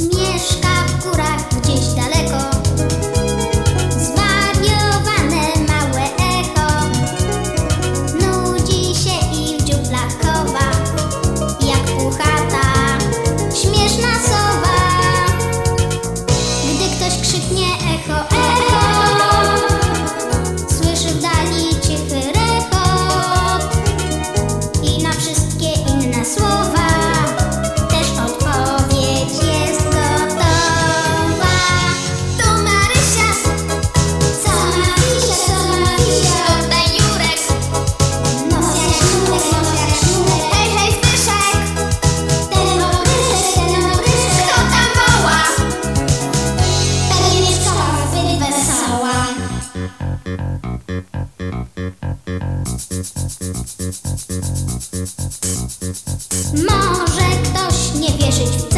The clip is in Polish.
Mieszka w górach gdzieś daleko. Może ktoś nie wierzyć w